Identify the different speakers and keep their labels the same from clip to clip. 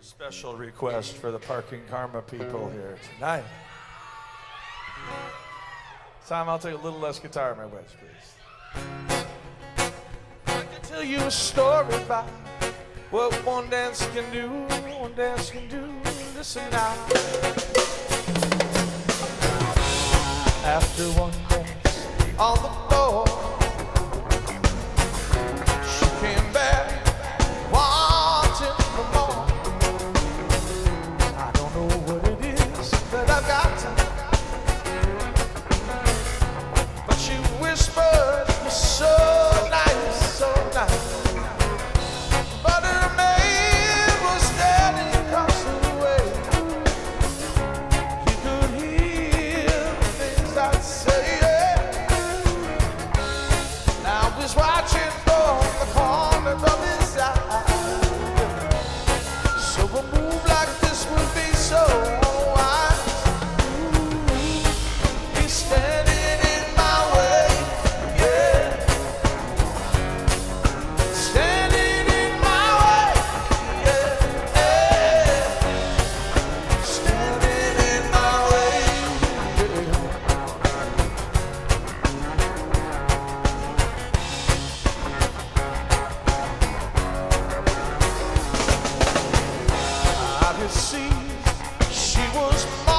Speaker 1: a special request for the Parking Karma people here tonight. Tom, I'll take a little less guitar, my West, please. I can tell you a story about what one dance can do, one dance can do. Listen now. After one dance, all the see she was.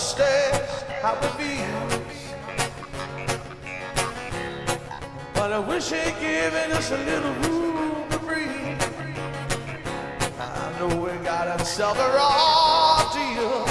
Speaker 1: understand how it feels. But I wish he'd given us a little room to breathe. I know we got ourselves a raw deal.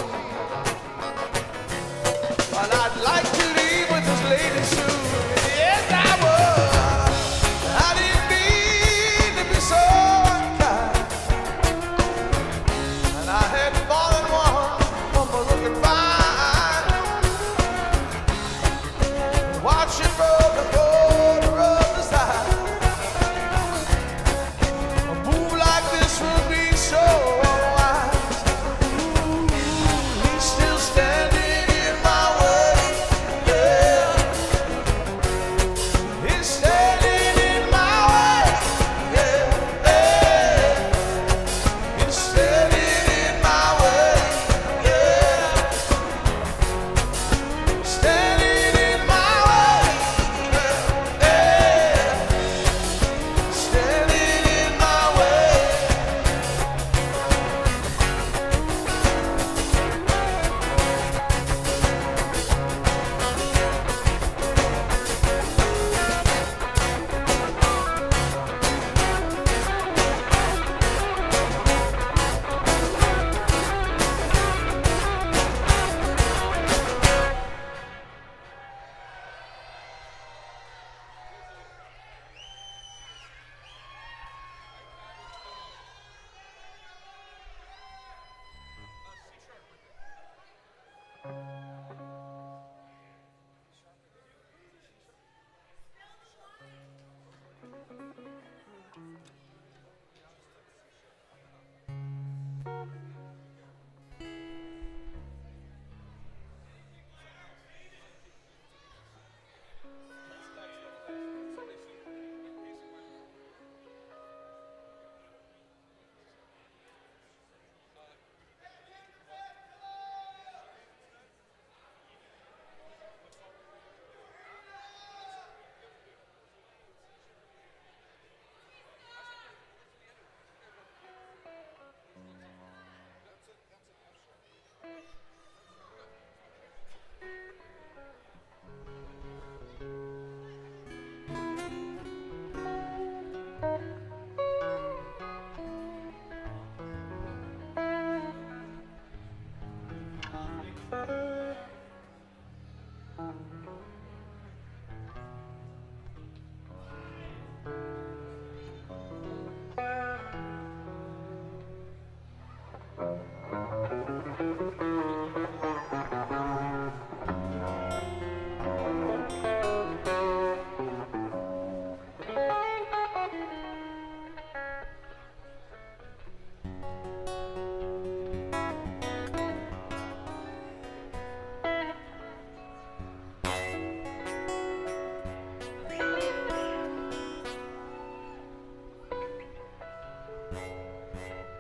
Speaker 1: Um,